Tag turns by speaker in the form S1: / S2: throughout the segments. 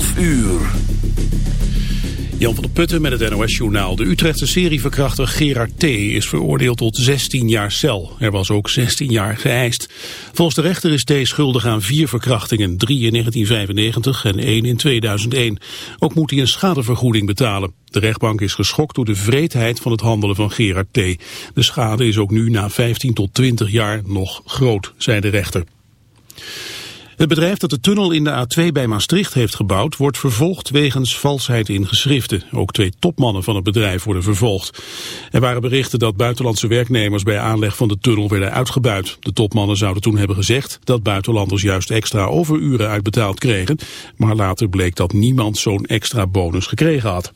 S1: 12 uur.
S2: Jan van der Putten met het NOS-journaal. De Utrechtse serieverkrachter Gerard T. is veroordeeld tot 16 jaar cel. Er was ook 16 jaar geëist. Volgens de rechter is T. schuldig aan vier verkrachtingen. Drie in 1995 en één in 2001. Ook moet hij een schadevergoeding betalen. De rechtbank is geschokt door de vreedheid van het handelen van Gerard T. De schade is ook nu na 15 tot 20 jaar nog groot, zei de rechter. Het bedrijf dat de tunnel in de A2 bij Maastricht heeft gebouwd... wordt vervolgd wegens valsheid in geschriften. Ook twee topmannen van het bedrijf worden vervolgd. Er waren berichten dat buitenlandse werknemers... bij aanleg van de tunnel werden uitgebuit. De topmannen zouden toen hebben gezegd... dat buitenlanders juist extra overuren uitbetaald kregen. Maar later bleek dat niemand zo'n extra bonus gekregen had.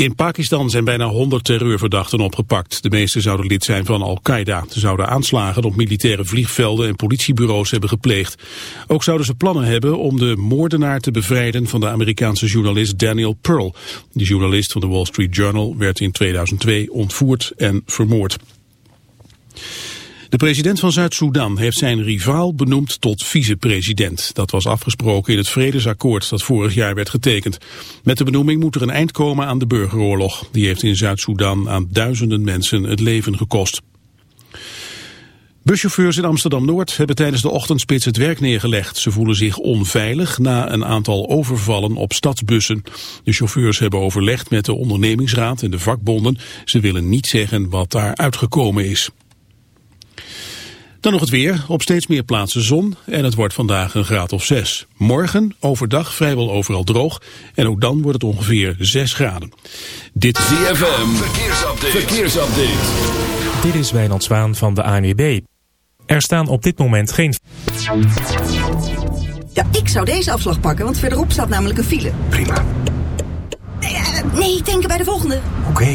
S2: In Pakistan zijn bijna 100 terreurverdachten opgepakt. De meeste zouden lid zijn van Al-Qaeda. Ze zouden aanslagen op militaire vliegvelden en politiebureaus hebben gepleegd. Ook zouden ze plannen hebben om de moordenaar te bevrijden van de Amerikaanse journalist Daniel Pearl. De journalist van de Wall Street Journal werd in 2002 ontvoerd en vermoord. De president van Zuid-Soedan heeft zijn rivaal benoemd tot vicepresident. Dat was afgesproken in het vredesakkoord dat vorig jaar werd getekend. Met de benoeming moet er een eind komen aan de burgeroorlog. Die heeft in Zuid-Soedan aan duizenden mensen het leven gekost. Buschauffeurs in Amsterdam-Noord hebben tijdens de ochtendspits het werk neergelegd. Ze voelen zich onveilig na een aantal overvallen op stadsbussen. De chauffeurs hebben overlegd met de ondernemingsraad en de vakbonden. Ze willen niet zeggen wat daar uitgekomen is. Dan nog het weer. Op steeds meer plaatsen zon en het wordt vandaag een graad of 6. Morgen overdag vrijwel overal droog en ook dan wordt het ongeveer 6 graden.
S1: Dit is DFM. Verkeersupdate. Verkeersupdate.
S3: Dit is Wijnand Zwaan van de ANWB. Er staan op dit moment geen...
S4: Ja, ik zou deze afslag pakken, want verderop staat namelijk een file.
S5: Prima.
S4: Nee, nee ik denk bij de volgende.
S5: Oké.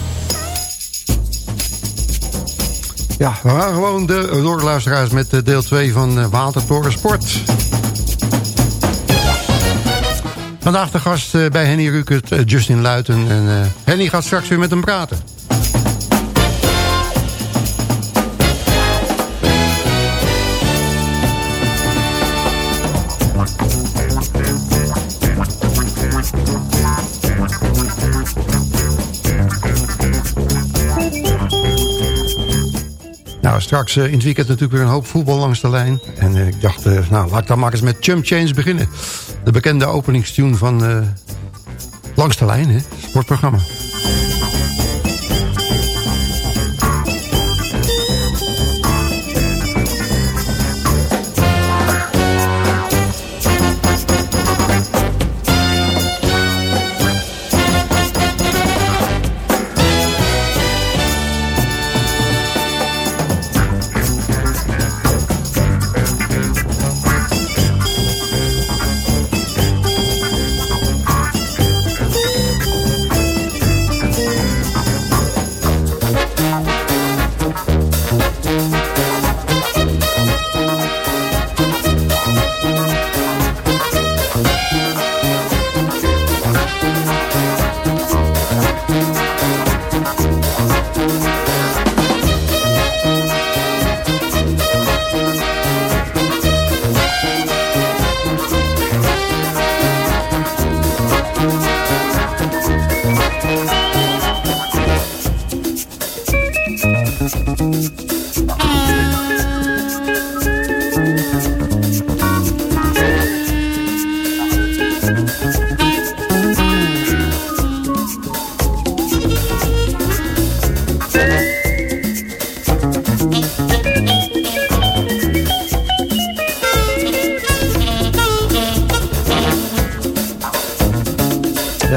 S6: Ja, we gaan gewoon de doorluisteraars met eh, deel 2 van eh, Watertoren Sport. Vandaag de gast eh, bij Henny Rukert, Justin Luiten. En Henny gaat straks weer met hem praten. Straks eh, in het weekend natuurlijk weer een hoop voetbal langs de lijn. En eh, ik dacht, eh, nou, laat ik dan maar eens met Chum Change beginnen. De bekende openingstune van Langs de Lijn, hè? Sportprogramma.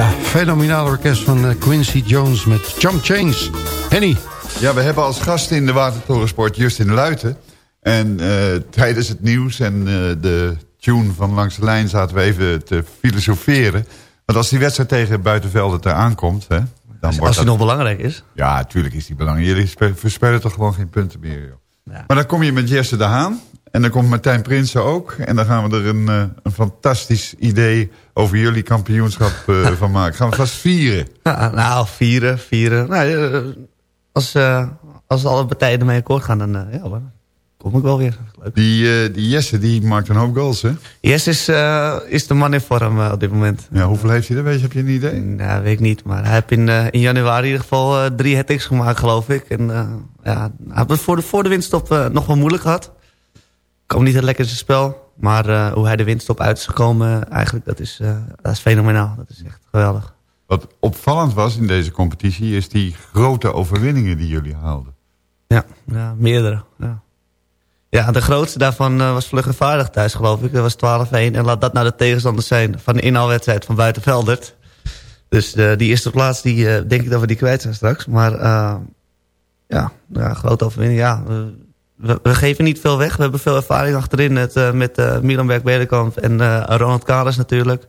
S6: Fenomenale orkest van eh, Quincy Jones met Chum Chains. Henny.
S7: Ja, we hebben als gast in de Watertorensport Justin Luiten. En uh, tijdens het nieuws en uh, de tune van Langs de Lijn zaten we even te filosoferen. Want als die wedstrijd tegen Buitenvelden ter aankomt... Hè, dan
S8: als
S7: wordt
S8: die
S7: dat...
S8: nog belangrijk is.
S7: Ja, natuurlijk is die belangrijk. Jullie verspelen toch gewoon geen punten meer. Joh.
S8: Ja.
S7: Maar dan kom je met Jesse de Haan. En dan komt Martijn Prinsen ook. En dan gaan we er een, eh, een fantastisch idee over jullie kampioenschap eh, van maken. Gaan we vast vieren.
S8: Nou, vieren, vieren. Nou, eh, als, als alle partijen ermee akkoord gaan, dan, ja, kom ik wel weer. Leuk.
S7: Die, die Jesse die maakt een hoop goals, hè?
S8: Yes is, is de man in vorm op dit moment.
S7: Ja, hoeveel heeft hij er? Weet je, heb je een idee?
S8: Nou, weet ik niet. Maar hij heeft in, in januari in ieder geval drie hat gemaakt, geloof ik. En ja, hij heeft het voor de, voor de eh, nog wel moeilijk gehad. Kwam niet het lekkerste spel. Maar eh, hoe hij de winststop uit is gekomen, eigenlijk, dat is, eh, dat is fenomenaal. Dat is echt geweldig.
S7: Wat opvallend was in deze competitie... is die grote overwinningen die jullie haalden.
S8: Ja, ja meerdere. Ja. ja, de grootste daarvan eh, was vlug en vaardig thuis, geloof ik. Dat was 12-1. En laat dat nou de tegenstander zijn van de inhaalwedstrijd van Buitenveldert. Dus die eerste plaats, die, denk ik dat we die kwijt zijn straks. Maar ja, ja, grote overwinning. Ja, we, we, geven niet veel weg. We hebben veel ervaring achterin met, eh, eh, Milan Berg-Bedekamp en eh, Ronald Kalers natuurlijk.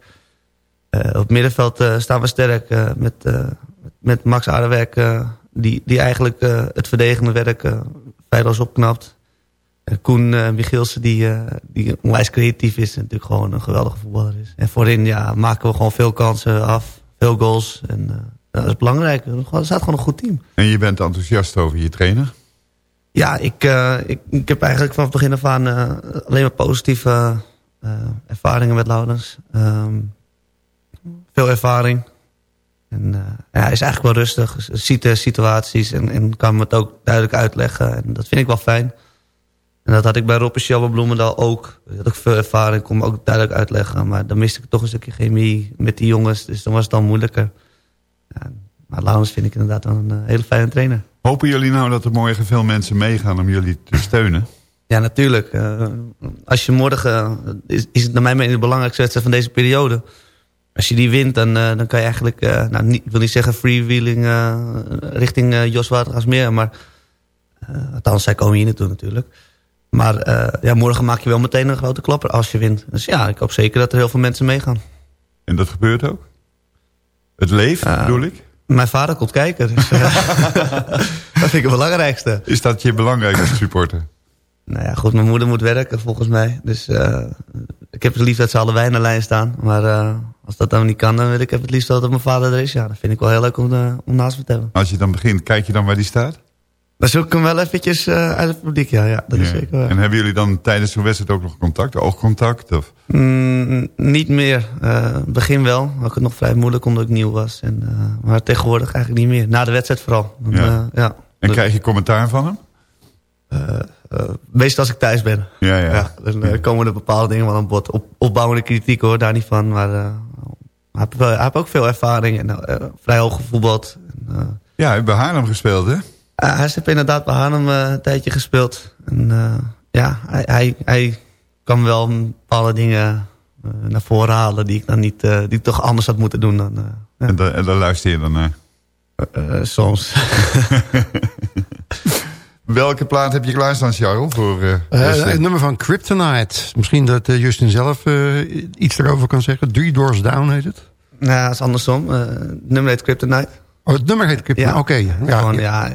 S8: Op het middenveld staan we sterk met, met Max Aardewerk... die, die eigenlijk het verdedigende werk feilloos opknapt. Koen eh, Michielsen, die, die onwijs creatief is... en natuurlijk gewoon een geweldige voetballer is. En voorin ja, maken we gewoon veel kansen af, veel goals. En dat is belangrijk. Er staat gewoon een goed team.
S7: En je bent enthousiast over je trainer.
S8: Ja, ik, eh, ik, ik heb eigenlijk vanaf het begin af aan eh, alleen maar positieve eh, ervaringen met Laurens. Ehm, veel ervaring. En ja, hij is eigenlijk wel rustig, ziet de situaties en, en kan me het ook duidelijk uitleggen. En dat vind ik wel fijn. En dat had ik bij Rob en Bloemendal ook. Die had ook veel ervaring, kon me ook duidelijk uitleggen. Maar dan miste ik toch een stukje chemie met die jongens. Dus dan was het dan moeilijker. Maar Laurens vind ik inderdaad een hele fijne trainer.
S7: Hopen jullie nou dat er morgen veel mensen meegaan om jullie te steunen?
S8: Ja, natuurlijk. Eh, als je morgen, eh, is, is het naar mijn mening de belangrijkste wedstrijd van deze periode. Als je die wint, dan, eh, dan kan je eigenlijk, nou, niet, ik wil niet zeggen freewheeling richting eh Jos Watergasmeer. Maar, althans, zij komen hier naartoe natuurlijk. Maar ja, morgen maak je wel meteen een grote klapper als je wint. Dus ja, ik hoop zeker dat er heel veel mensen meegaan.
S7: En dat gebeurt ook? Het leeft, bedoel ik?
S8: Mijn vader komt kijken. Dus, eh, dat vind ik het belangrijkste.
S7: Is dat je belangrijkste supporter?
S8: Nou ja, goed, mijn moeder moet werken volgens mij. Dus eh, ik heb het liefst dat ze allebei in de lijn staan. Maar eh, als dat dan niet kan, dan wil ik het liefst dat mijn vader er is. Ja, dat vind ik wel heel leuk om, eh, om naast me te hebben.
S7: Als je dan begint, kijk je dan waar die staat?
S8: Dan zoek ik hem wel eventjes eh, uit het publiek, ja. ja dat is zeker waar.
S7: En hebben jullie dan tijdens zo'n wedstrijd ook nog contact, oogcontact? Of?
S8: Mm, niet meer. Eh, begin wel. Had ik het nog vrij moeilijk omdat ik nieuw was. En, eh, maar tegenwoordig eigenlijk niet meer. Na de wedstrijd vooral.
S7: Ja.
S8: ja.
S7: En krijg je commentaar van hem?
S8: Meestal als ik thuis ben.
S7: Ja, ja.
S8: dan komen er bepaalde dingen wel aan bod. Op, opbouwende kritiek hoor, daar niet van. Maar hij, heeft ook veel ervaring en vrij hoog gevoetbald. En,
S7: Ja, hij heeft bij Haarlem gespeeld, hè?
S8: Hij heeft inderdaad bij Haarlem eh, een tijdje gespeeld. En eh, ja, hij, hij, hij kan wel bepaalde dingen eh, naar voren halen... die ik dan niet, eh, die ik toch anders had moeten doen dan... eh, ja.
S7: En, da- en daar luister je dan naar.
S8: Eh, soms.
S7: Welke plaat heb je klaarstaan, Charles? Voor,
S6: het nummer van Kryptonite. Misschien dat Justin zelf eh, iets erover kan zeggen. Three Doors Down heet het.
S8: nou, dat is andersom. Eh, het nummer heet Kryptonite.
S6: Oh, het nummer heet Kryptonite. Oké. ja.
S8: Gewoon, ja,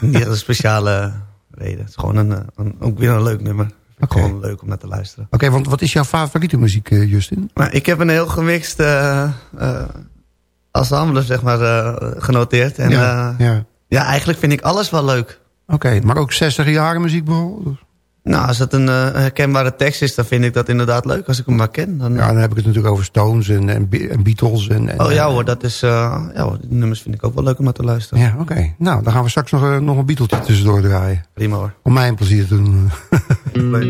S8: niet een speciale reden. Het is gewoon een, een, ook weer een leuk nummer. Gewoon leuk om naar te luisteren.
S6: Oké, want wat is jouw favoriete muziek, eh, Justin?
S8: Maar ik heb een heel gemixt eh eh, ensemble, zeg maar, genoteerd. En,
S6: ja,
S8: ja.
S6: ja.
S8: ja, eigenlijk vind ik alles wel leuk.
S6: Oké, maar ook 60 jaren muziek bijvoorbeeld?
S8: Nou, als het een eh, herkenbare tekst is, dan vind ik dat inderdaad leuk. Als ik hem maar ken. Dan,
S6: Ja, dan heb ik het natuurlijk over Stones en, en, Be- en Beatles. En, en,
S8: oh ja hoor, dat is, eh, ja, hoor, die nummers vind ik ook wel leuk om naar te luisteren.
S6: Ja, oké. Nou, dan gaan we straks nog, eh, nog een Beatletje tussendoor draaien.
S8: Prima hoor.
S6: Om mij een plezier te doen.
S9: Well,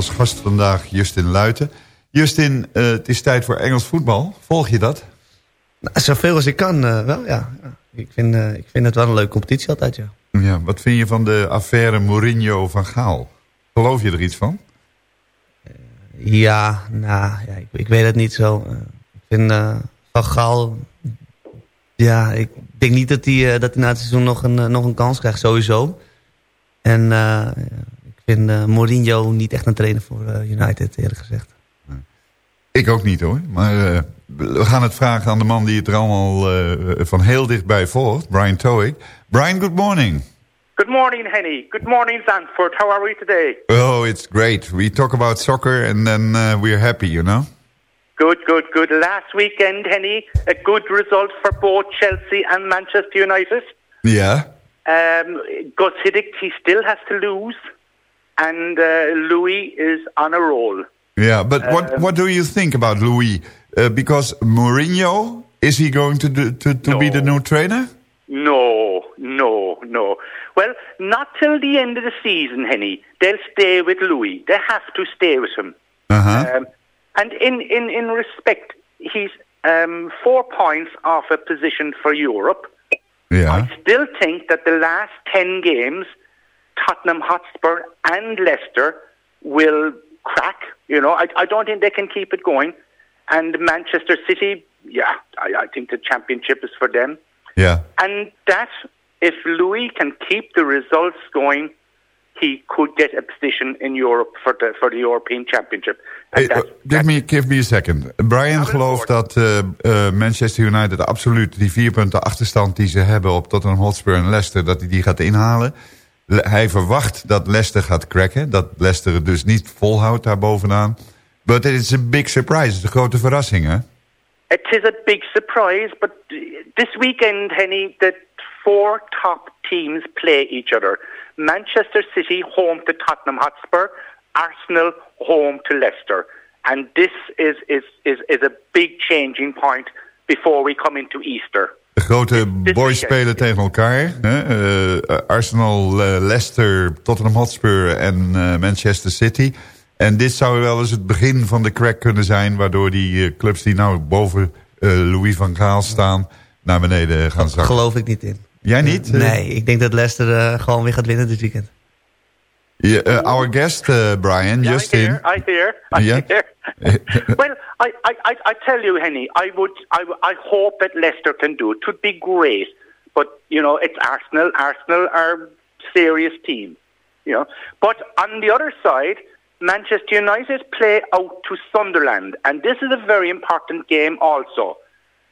S7: als gast vandaag Justin Luiten. Justin, eh, het is tijd voor Engels voetbal. Volg je dat?
S8: Nou, zoveel als ik kan, eh, wel, ja. Ik vind, eh, ik vind het wel een leuke competitie altijd, ja.
S7: Ja, wat vind je van de affaire Mourinho van Gaal? Geloof je er iets van?
S8: Ja, nou, ja, ik, ik weet het niet zo. Ik vind Van Gaal... Ja, ik denk niet dat hij, dat hij na het seizoen nog een, nog een kans krijgt, sowieso. En vind eh, Mourinho niet echt een trainer voor eh, United, eerlijk gezegd.
S7: Ik ook niet hoor. Maar eh, we gaan het vragen aan de man die het er allemaal eh, van heel dichtbij volgt. Brian Toic. Brian, good morning.
S10: Good morning, Henny. Good morning, Zandvoort. How are we today?
S7: Oh, it's great. We talk about soccer and then uh, we're happy, you know?
S10: Good, good, good. Last weekend, Henny, a good result for both Chelsea and Manchester United.
S7: Yeah.
S10: Um, Gus Hiddink, he still has to lose, and uh, Louis is on a roll.
S7: Yeah, but what
S10: Um,
S7: what do you think about Louis? Uh, because Mourinho, is he going to do, to, to be the new trainer?
S10: No, no, no. Well, not till the end of the season, Henny. They'll stay with Louis. They have to stay with him.
S7: Uh-huh.
S10: Um, and in, in, in respect, he's um, four points off a position for Europe.
S7: Yeah.
S10: I still think that the last 10 games, Tottenham Hotspur and Leicester will crack. You know, I, I don't think they can keep it going. And Manchester City, yeah, I, I think the championship is for them.
S7: Yeah.
S10: And that, if Louis can keep the results going, he could get a position in Europe for the for the European Championship.
S7: Hey, uh,
S10: that's,
S7: give, me, give me a second. Brian gelooft dat uh, uh, Manchester United absoluut die vier punten achterstand die ze hebben op Tottenham Hotspur en Leicester, dat hij die gaat inhalen. Hij verwacht dat Leicester gaat cracken. Dat Leicester het dus niet volhoudt daar bovenaan. But it's a big surprise. Het is grote verrassing, hè?
S10: it is a big surprise, but this weekend, Henny, the four top teams play each other. Manchester City home to Tottenham Hotspur, Arsenal home to Leicester. And this is, is, is, is a big changing point before we come into Easter.
S7: De grote boys spelen tegen elkaar. Hè? Eh, Arsenal, eh, Leicester, Tottenham Hotspur en eh, Manchester City. En dit zou wel eens het begin van de crack kunnen zijn... waardoor die clubs die nou boven eh, Louis van Gaal staan... naar beneden gaan zakken.
S8: Geloof ik niet in.
S7: Jij niet?
S8: Nee, ik denk dat Leicester eh, gewoon weer gaat winnen dit weekend.
S7: Ja, eh, our guest, eh, Brian, Justin.
S10: I hear. I hear,
S7: Yeah.
S10: hear. well, I, I, I, I tell you, Henny, I would, I, I hope that Leicester can do it. It would be great, but you know, it's Arsenal. Arsenal are a serious team, you know. But on the other side, Manchester United play out to Sunderland, and this is a very important game also.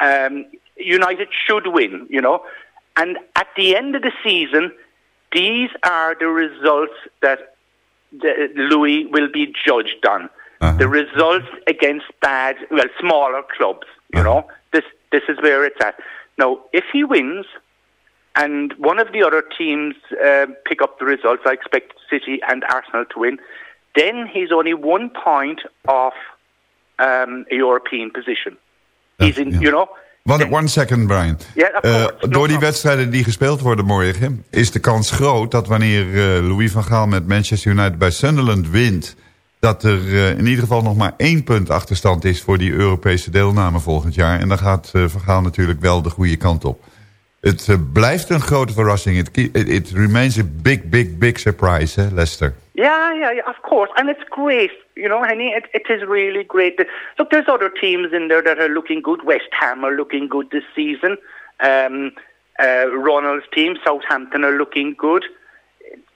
S10: Um, United should win, you know, and at the end of the season, these are the results that the, Louis will be judged on. The results against bad, well, smaller clubs. You know, this this is where it's at. Now, if he wins, and one of the other teams uh, pick up the results, I expect City and Arsenal to win. Then he's only one point off um, a European position. He's in, you know.
S7: One, one second, Brian.
S10: Ja,
S7: Eh, door die wedstrijden die gespeeld worden morgen... is de kans groot dat wanneer eh, Louis van Gaal met Manchester United bij Sunderland wint... dat er eh, in ieder geval nog maar één punt achterstand is... voor die Europese deelname volgend jaar. En dan gaat Van Gaal natuurlijk wel de goede kant op. Het eh, blijft een grote verrassing. It, it, it remains a big, big, big surprise, hè, Leicester.
S10: Yeah, yeah, yeah, of course. And it's great, you know, honey, it, it is really great. Look, there's other teams in there that are looking good. West Ham are looking good this season. Um, uh, Ronald's team, Southampton, are looking good.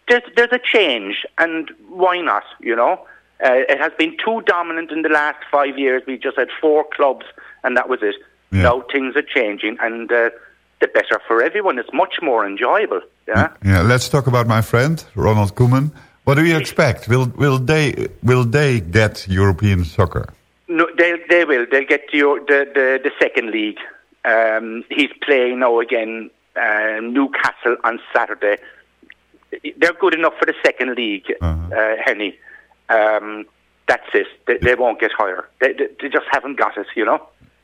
S10: There's, there's a change, and why not, you know? Uh, it has been too dominant in the last five years. We just had four clubs, and that was it. Now things are changing, and uh, the better for everyone. It's much more enjoyable, yeah?
S7: Yeah, let's talk about my friend, Ronald Koeman. What do you expect? Will, will, they, will they get European soccer?
S10: No, they they will. They'll get to your, the, the the second league. Um, he's playing now again. Uh, Newcastle on Saturday. They're good enough for the second league, uh Henny. Um, that's it. They, they won't get higher. They, they, they just haven't got it, you know.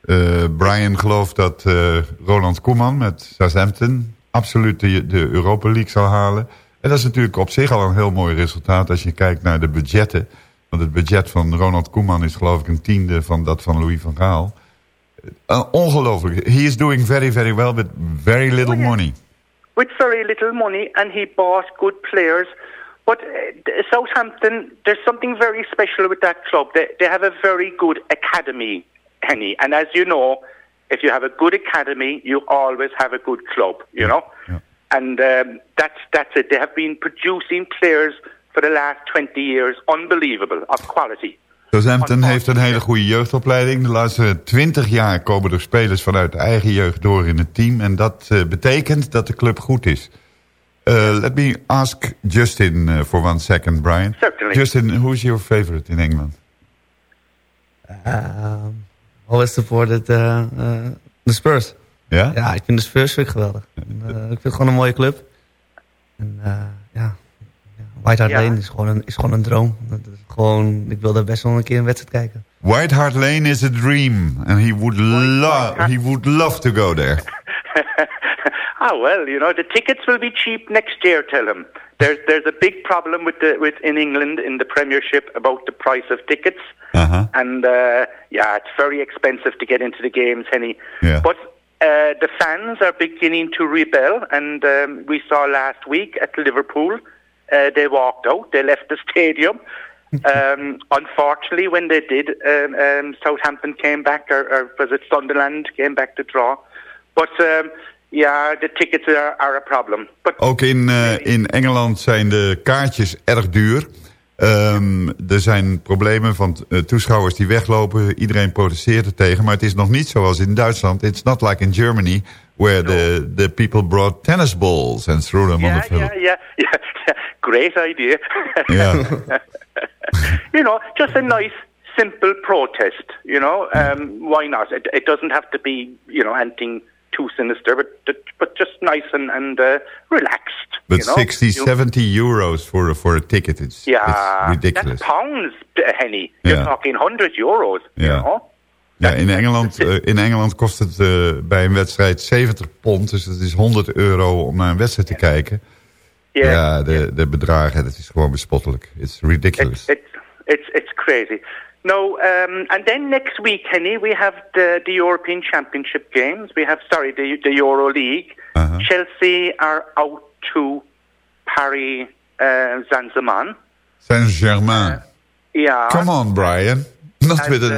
S7: Eh, Brian gelooft dat eh, Ronald Koeman met Southampton absoluut de, de Europa League zal halen. En dat is natuurlijk op zich al een heel mooi resultaat als je kijkt naar de budgetten. Want het budget van Ronald Koeman is geloof ik een tiende van dat van Louis van Gaal. Eh, ongelooflijk. He is doing very, very well with very little money.
S10: with very little money, and he bought good players. But uh, Southampton, there's something very special with that club. They, they have a very good academy, Henny. And as you know, if you have a good academy, you always have a good club, you know? And um, that's, that's it. They have been producing players for the last 20 years, unbelievable, of quality.
S7: Southampton heeft een hele goede jeugdopleiding. De laatste twintig jaar komen er spelers vanuit de eigen jeugd door in het team. En dat eh, betekent dat de club goed is. Uh, let me ask Justin uh, for one second, Brian.
S10: Certainly.
S7: Justin, who's your favorite in England?
S8: Um, always supported uh, uh, de Spurs.
S7: Ja?
S8: Ja, ik vind de Spurs vind ik geweldig. En, uh, ik vind het gewoon een mooie club. En uh, ja, White Hart
S10: Ja.
S8: Lane is gewoon, een, is gewoon een droom. Dat is gewoon, ik wil daar best wel een keer een wedstrijd kijken.
S7: White Hart Lane is a dream. And he would, lo he would love to go there.
S10: Ah, well, you know, the tickets will be cheap next year, tell him. There's, there's a big problem with the, with, in England, in the Premiership, about the price of tickets.
S7: Uh-huh.
S10: And, uh, yeah, it's very expensive to get into the games, Henny.
S7: Yeah.
S10: But uh, the fans are beginning to rebel, and um, we saw last week at Liverpool, uh, they walked out, they left the stadium. um, unfortunately, when they did, um, um, Southampton came back, or, or was it Sunderland came back to draw. But um, yeah, the tickets are, a problem. But
S7: Ook in, uh, in Engeland zijn de kaartjes erg duur. Um, er zijn problemen van uh, toeschouwers die weglopen. Iedereen protesteert er tegen. Maar het is nog niet zoals in Duitsland. It's not like in Germany... where the, the people brought tennis balls and threw them on the field.
S10: yeah, yeah, yeah, yeah. Great idea.
S7: Yeah.
S10: you know, just a nice simple protest. You know, um, why not? It, it doesn't have to be you know anything too sinister, but but just nice and and uh, relaxed.
S7: But
S10: you know?
S7: 60,
S10: You-
S7: 70 euros for, a- for a ticket, it's,
S10: Yeah,
S7: it's ridiculous.
S10: that's pounds, uh, Henny. You're
S7: Yeah.
S10: talking hundred euros. You
S7: Ja.
S10: know?
S7: Ja, in Engeland, eh, in Engeland kost het eh, bij een wedstrijd 70 pond. Dus het is 100 euro om naar een wedstrijd te kijken.
S10: Ja.
S7: Ja, de, de bedragen, dat is gewoon bespottelijk. It's ridiculous.
S10: It's it's it's crazy. No, um, and then next week, Henny, we have the the European Championship games. We have sorry, the the Euro League.
S7: Uh-huh.
S10: Chelsea are out to Paris uh, Saint-Germain.
S7: Saint-Germain.
S10: Yeah.
S7: Come on, Brian. Not
S10: And,
S7: with an,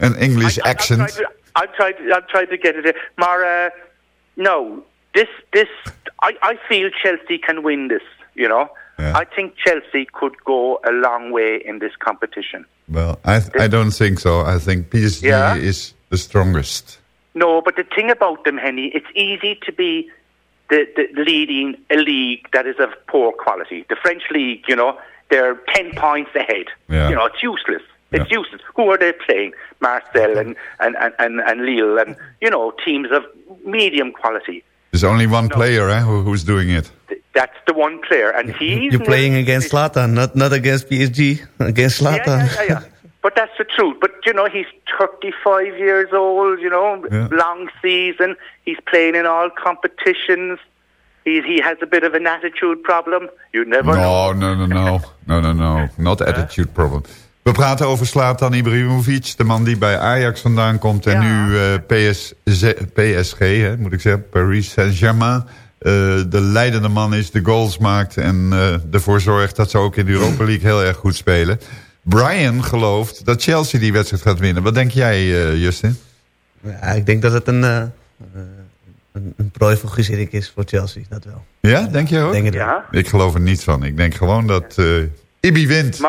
S7: an English
S10: I- I-
S7: accent.
S10: I'll try, to, I'll try to, I'll try to get it. Mara, no, this, this, I, I feel Chelsea can win this. You know, I think Chelsea could go a long way in this competition.
S7: Well, I, I don't think so. I think PSG
S10: Yeah?
S7: is the strongest.
S10: No, but the thing about them, Henny, it's easy to be the, the leading a league that is of poor quality. The French league, you know, they're ten points ahead.
S7: Yeah.
S10: You know, it's useless. It's useless. Who are they playing? Marcel and, and, and, and, and Lille and, you know, teams of medium quality.
S7: There's only one player eh, who, who's doing it.
S10: That's the one player. And he's...
S8: You're playing against Zlatan, not, not against PSG. Against Zlatan.
S10: Yeah, yeah, yeah, yeah. But that's the truth. But, you know, he's 35 years old, you know,
S8: Yeah.
S10: long season. He's playing in all competitions. He, he has a bit of an attitude problem. You never know.
S7: No, no, no, no. No, no, no. Not attitude problem. We praten over Slatan Ibrahimovic, de man die bij Ajax vandaan komt... en nu eh, PS, PSG, hè, moet ik zeggen, Paris Saint-Germain... eh, de leidende man is, de goals maakt... en eh, ervoor zorgt dat ze ook in de Europa League heel erg goed spelen. Brian gelooft dat Chelsea die wedstrijd gaat winnen. Wat denk jij, eh, Justin?
S8: Ja, ik denk dat het een, een, een prooi voor Guzink is voor Chelsea, dat wel.
S7: Ja, denk je ook?
S8: Denk het wel.
S7: Ik geloof er niet van. Ik denk gewoon dat eh Ibi wint.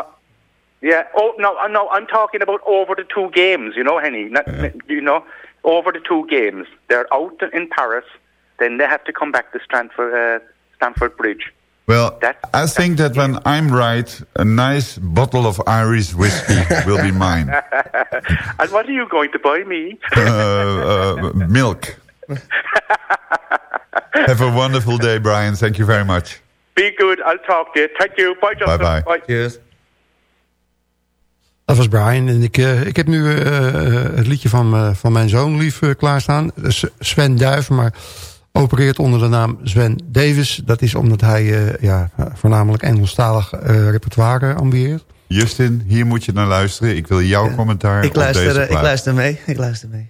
S10: Yeah. Oh no, uh, no. I'm talking about over the two games. You know, Henny. Not, You know, over the two games. They're out in Paris. Then they have to come back to Stanford, uh, Stamford Bridge.
S7: Well, I think that when I'm right, a nice bottle of Irish whiskey will be mine.
S10: and what are you going to buy me?
S7: Uh, uh, milk. Have a wonderful day, Brian. Thank you very much.
S10: Be good. I'll talk to you. Thank you. Bye, Justin.
S7: Bye-bye.
S10: Bye.
S8: Cheers.
S6: Dat was Brian. En ik, eh, ik heb nu eh, eh, het liedje van, eh, van mijn zoon lief klaarstaan. S- Sven Duif, maar opereert onder de naam Sven Davis. Dat is omdat hij eh, ja, voornamelijk Engelstalig eh, repertoire ambieert.
S7: Justin, hier moet je naar luisteren. Ik wil jouw commentaar
S8: Ik
S7: op
S8: luister,
S7: deze
S8: eh, ik luister mee. Ik luister mee.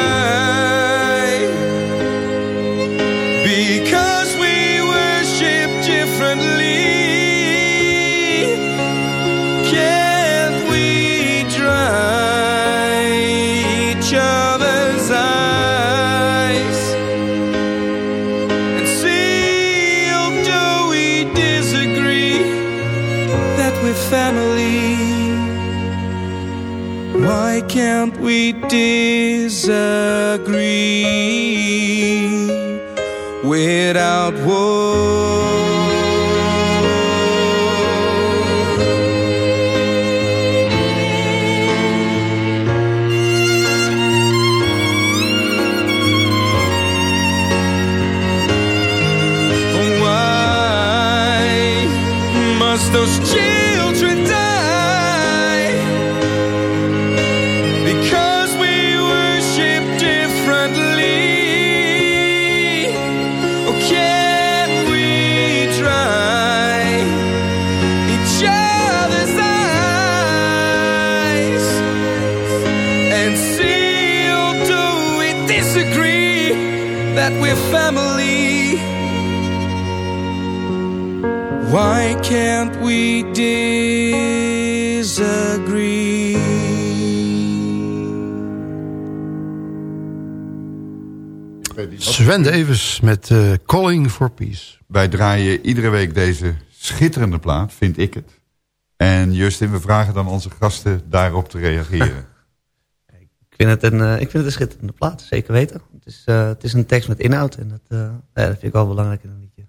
S11: Family? Why can't we disagree without war? Those can't we disagree?
S6: Sven Davis met eh, Calling for Peace.
S7: Wij draaien iedere week deze schitterende plaat, vind ik het. En Justin, we vragen dan onze gasten daarop te reageren.
S8: Ik vind het een, eh, ik vind het een schitterende plaat, zeker weten. Het is, eh, het is een tekst met inhoud en dat, eh, ja, dat vind ik wel belangrijk in een liedje.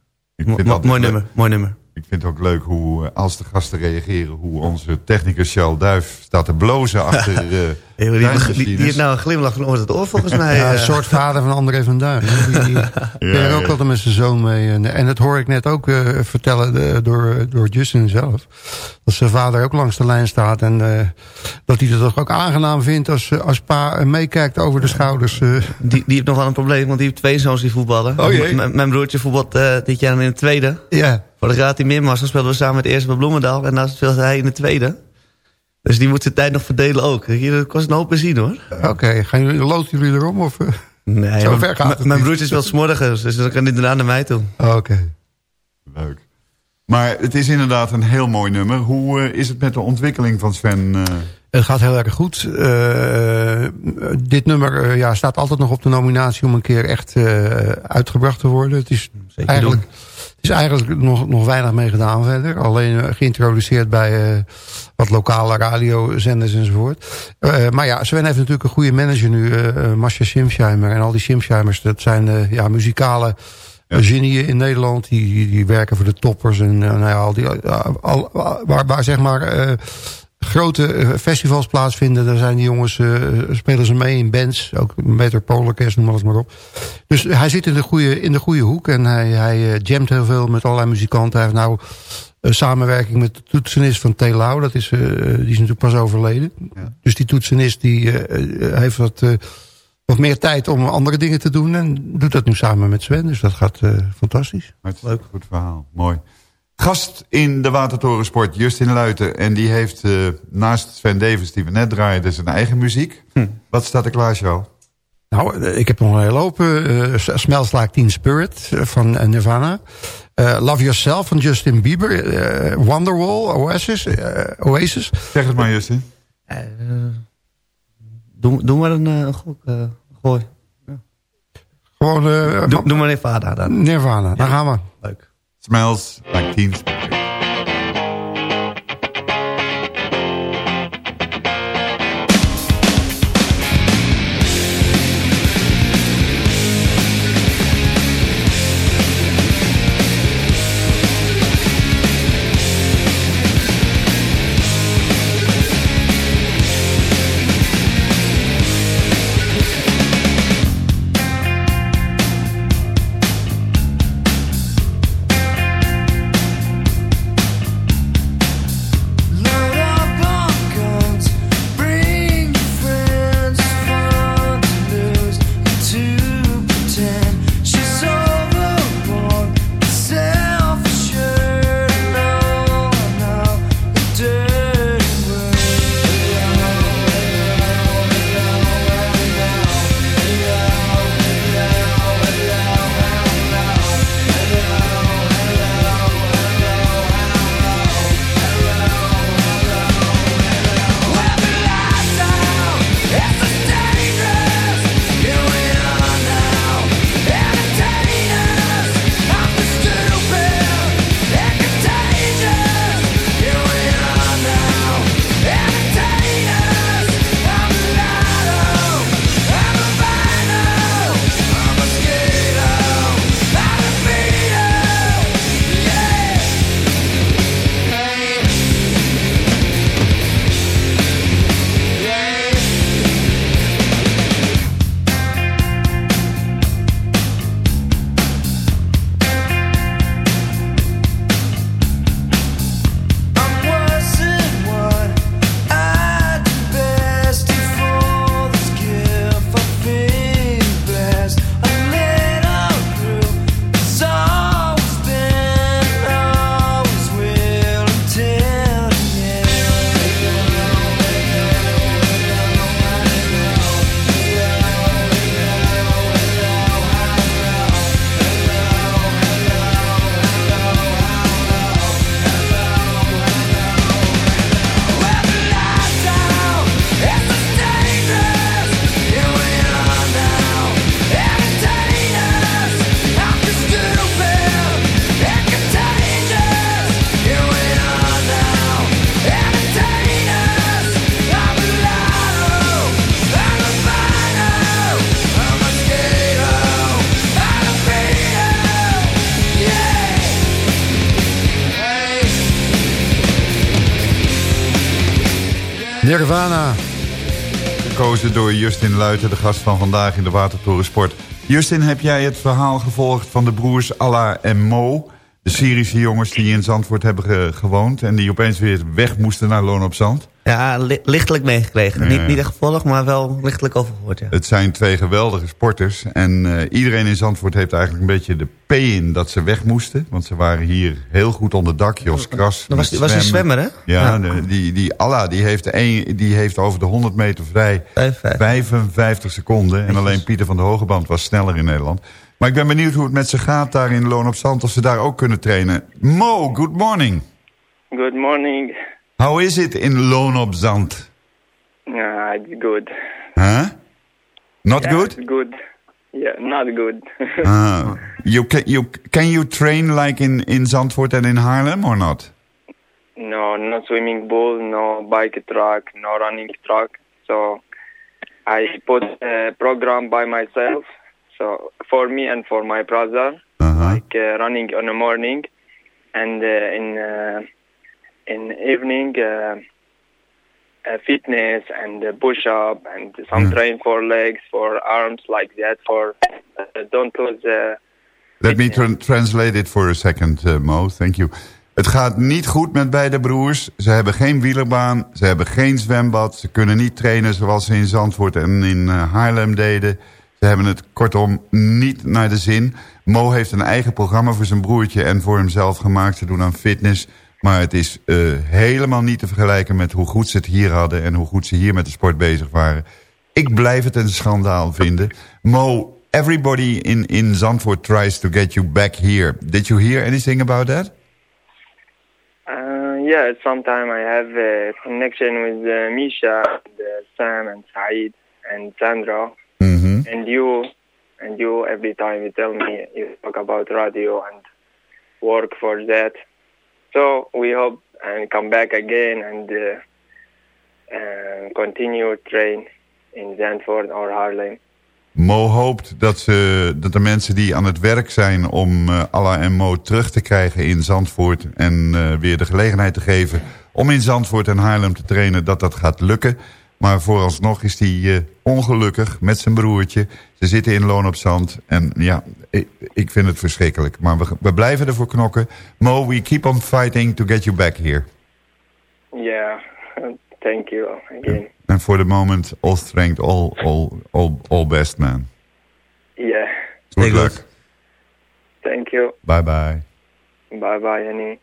S8: Mo- mooi
S7: leuk.
S8: nummer, mooi nummer.
S7: Ik vind het ook leuk hoe, eh, als de gasten reageren... hoe onze technicus Charles Duif staat te blozen achter... eh
S8: Hey, die, die, heeft nou een glimlach van oor tot oor volgens mij.
S6: Ja, een
S8: eh.
S6: soort vader van André van Duin. hè. Die, die die er ook
S7: ja.
S6: altijd met zijn zoon mee. En, en dat hoor ik net ook eh, vertellen door, door Justin zelf. Dat zijn vader ook langs de lijn staat. En eh, dat hij het toch ook aangenaam vindt als, als pa meekijkt over de schouders. eh.
S8: Die, die heeft nog wel een probleem, want die heeft twee zoons die voetballen.
S6: Oh jee.
S8: M- mijn broertje voetbalt eh, dit jaar in de tweede.
S6: Ja.
S8: Vorig jaar had hij Meermassa, speelden we samen met eerste bij Bloemendaal. En nu speelt hij in de tweede. Dus die moet zijn tijd nog verdelen ook. Hier, dat kost een hoop benzine hoor.
S6: Oké, gaan jullie, loten jullie erom? Of, eh?
S8: Nee,
S6: Zo
S8: maar-
S6: ver gaat het
S8: Mijn broertje speelt smorgens, dus dan kan hij daarna naar mij toe.
S6: Oké.
S7: Leuk. Maar het is inderdaad een heel mooi nummer. Hoe eh, is het met de ontwikkeling van Sven? eh?
S6: Het gaat heel erg goed. Eh, dit nummer eh, ja, staat altijd nog op de nominatie om een keer echt eh, uitgebracht te worden. Het is
S8: Zeker
S6: eigenlijk, is eigenlijk nog, nog weinig mee gedaan verder. Alleen eh, geïntroduceerd bij eh, wat lokale radiozenders enzovoort. Eh, maar ja, Sven heeft natuurlijk een goede manager nu. eh uh, Masha Simsheimer. En al die Simsheimers, dat zijn eh, ja, muzikale genieën in Nederland. Die, die, die werken voor de toppers. En nou ja, al die, al, al- waar, waar zeg maar... grote eh, festivals plaatsvinden. Daar zijn die jongens, eh, spelen ze mee in bands. Ook Metropoolorkest, noem alles maar op. Dus hij zit in de goede, in de goede hoek. En hij, hij jamt heel veel met allerlei muzikanten. Hij heeft nou een samenwerking met de toetsenist van Telau. Dat is, die is natuurlijk pas overleden. Dus die toetsenist die, heeft wat, wat meer tijd om andere dingen te doen. En doet dat nu samen met Sven. Dus dat gaat fantastisch.
S7: Leuk. Goed verhaal, mooi. Gast in de Watertorensport, Justin Luiten. En die heeft eh, naast Sven Davis, die we net draaiden, zijn eigen muziek. Wat staat er klaar, Charles?
S6: Nou, eh, ik heb nog een hele hoop. eh, S- Smells Like Teen Spirit eh, van Nirvana. Eh, Love Yourself van Justin Bieber. Wonderwall, Oasis. Oasis.
S7: Zeg het maar, Justin.
S8: Eh, doe, doe maar een, gok, gooi.
S6: Gewoon... eh,
S8: Doe, doe maar Nirvana dan.
S6: Nirvana, daar gaan we.
S7: Smells like teen spirit. Door Justin Luiten, de gast van vandaag in de Watertorensport. Justin, heb jij het verhaal gevolgd van de broers Alla en Mo? De Syrische jongens die in Zandvoort hebben ge- gewoond... en die opeens weer weg moesten naar Loon op Zand?
S8: Ja, li- lichtelijk meegekregen.
S7: Ja,
S8: Niet,
S7: ja.
S8: niet echt gevolgd, maar wel lichtelijk overgehoord, ja.
S7: Het zijn twee geweldige sporters. En eh, iedereen in Zandvoort heeft eigenlijk een beetje de P in dat ze weg moesten. Want ze waren hier heel goed onder dak. Jos Kras.
S8: Dat was, was die
S7: zwemmen.
S8: zwemmer, hè?
S7: Ja, de- die, die Allah die heeft, een, die heeft over de 100 meter vrij 55 seconden. En alleen Pieter van de Hogeband was sneller in Nederland. Maar ik ben benieuwd hoe het met ze gaat daar in Loon op Zand. Of ze daar ook kunnen trainen. Mo, good morning.
S12: Good morning.
S7: How is it in Loon op Zand?
S12: Uh, it's good.
S7: Huh? Not
S12: Yeah,
S7: good?
S12: Good. Yeah, not good.
S7: Ah, you can, you, can you train like in, in Zandvoort and in Haarlem or not?
S12: no, no swimming pool, no bike track, no running track. So I put a program by myself. So for me and for my brother, like uh, running in the morning, and uh, in uh, in evening. Uh, uh, fitness and uh, push up and some train for legs for arms like that for uh, don't lose
S7: Let me tra- translate it for a second, uh, Mo. Thank you. Het gaat niet goed met beide broers. Ze hebben geen wielerbaan, ze hebben geen zwembad. Ze kunnen niet trainen zoals ze in Zandvoort en in Haarlem deden. Ze hebben het kortom niet naar de zin. Mo heeft een eigen programma voor zijn broertje en voor hemzelf gemaakt. Ze doen aan fitness. Maar het is uh, helemaal niet te vergelijken met hoe goed ze het hier hadden... en hoe goed ze hier met de sport bezig waren. Ik blijf het een schandaal vinden. Mo, everybody in, in Zandvoort tries to get you back here. Did you hear anything about that?
S12: Uh, yeah, sometimes I have a connection with uh, Misha, and, uh, Sam, and Saeed, and Sandra,
S7: Mhm.
S12: and you, and you. Every time you tell me you talk about radio and work for that. So we hope and come back again and uh, uh, continue train in Zandvoort or Harlem.
S7: Mo hoopt dat, ze, dat de mensen die aan het werk zijn om uh, Allah en Mo terug te krijgen in Zandvoort... en uh, weer de gelegenheid te geven om in Zandvoort en Haarlem te trainen, dat dat gaat lukken. Maar vooralsnog is hij uh, ongelukkig met zijn broertje. Ze zitten in Loon op Zand en ja, ik, ik vind het verschrikkelijk. Maar we, we blijven ervoor knokken. Mo, we keep on fighting to get you back here.
S12: Yeah, thank you again.
S7: And for the moment, all strength, all, all, all, all best, man.
S12: Yeah,
S7: Good luck.
S12: thank you.
S7: Bye bye.
S12: Bye bye, Annie.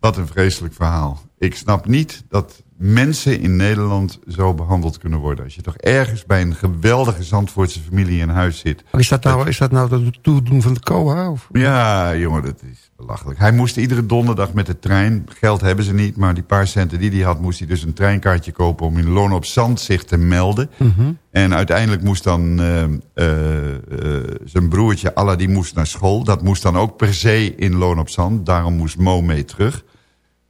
S7: Wat een vreselijk verhaal. Ik snap niet dat mensen in Nederland zo behandeld kunnen worden. Als je toch ergens bij een geweldige Zandvoortse familie in huis zit.
S6: Maar is dat nou, is dat nou het toedoen van de COA? Of?
S7: Ja, jongen, dat is belachelijk. Hij moest iedere donderdag met de trein. Geld hebben ze niet, maar die paar centen die hij had... moest hij dus een treinkaartje kopen om in Loon op Zand zich te melden.
S6: Mhm.
S7: En uiteindelijk moest dan eh, eh, eh, zijn broertje Alla, die moest naar school. Dat moest dan ook per se in Loon op Zand. Daarom moest Mo mee terug.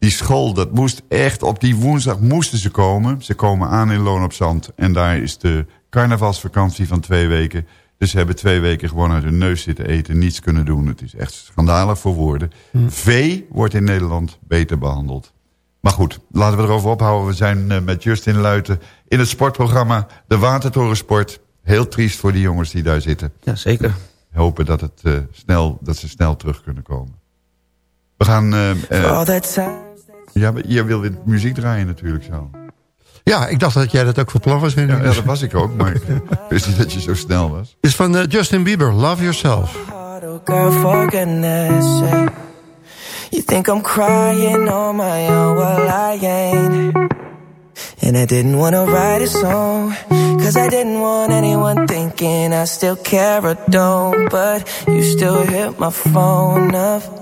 S7: Die school, dat moest echt, op die woensdag moesten ze komen. Ze komen aan in Loon op Zand. En daar is de carnavalsvakantie van twee weken. Dus ze hebben twee weken gewoon uit hun neus zitten eten. Niets kunnen doen. Het is echt schandalig voor woorden. Vee wordt in Nederland beter behandeld. Maar goed, laten we erover ophouden. We zijn eh, met Justin Luiten in het sportprogramma De Watertorensport. Heel triest voor die jongens die daar zitten.
S8: Ja, zeker.
S7: Hopen dat, het, eh, snel, dat ze snel terug kunnen komen. We gaan... eh, ja, maar jij wil weer muziek draaien natuurlijk zo.
S6: Ja, ik dacht dat jij dat ook voor plan was.
S7: Ja, ja, dat was ik ook, maar ik wist niet dat je zo snel was.
S6: Het is van eh, Justin Bieber, Love Yourself.
S13: Oh, girl, for goodness sake. You think I'm crying on my own? Well, I ain't. And I didn't want to write a song. Cause I didn't want anyone thinking I still care or don't. But you still hit my phone up.